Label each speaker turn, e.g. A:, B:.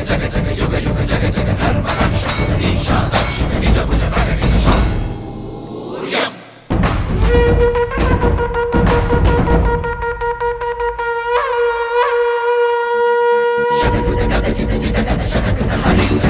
A: yoga chaka chaka yoga yoga chaka chaka dharma raksha isha daksha nija bhuja prakani shuryam shakaduta nata jita jita nata shakaduta hari